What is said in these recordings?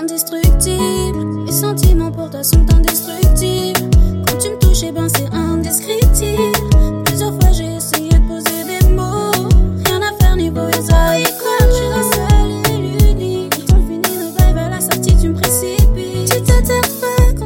Indestructible, mes sentiments pour toi sont indestructibles.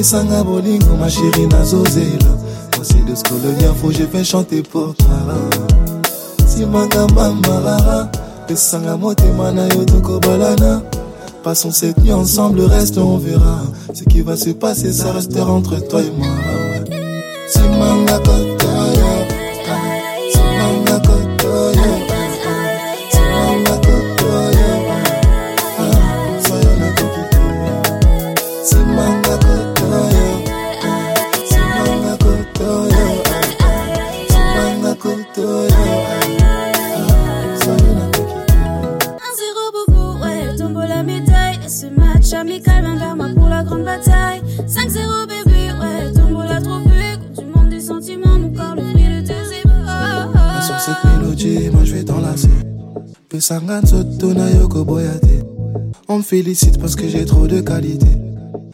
pesanga bolingo mashiri nazozela mwasi de scolonia fo je vais chanter pour toi simanga mamarara pesanga motema na yo tokobalana Passons cette nuit ensemble, reste, on verra. Ce qui va se passer, ça restera entre toi et moi. Simanga On me félicite parce que j'ai trop de qualité.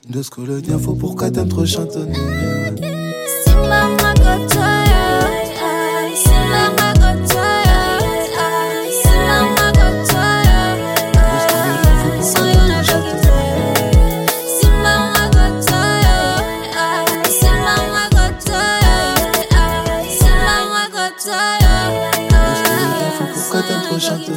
De ce que le faut pour trop chantonner. trop château.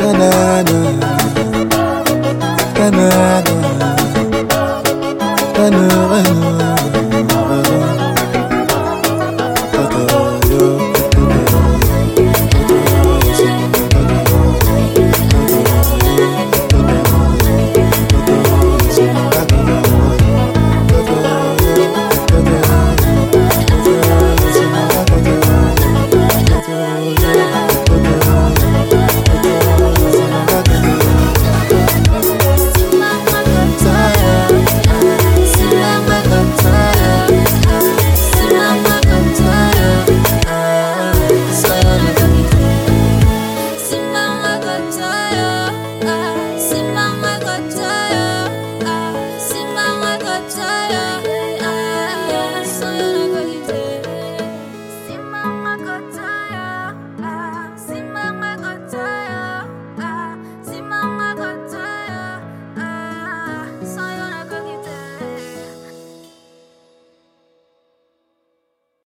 Banana, banana, banana.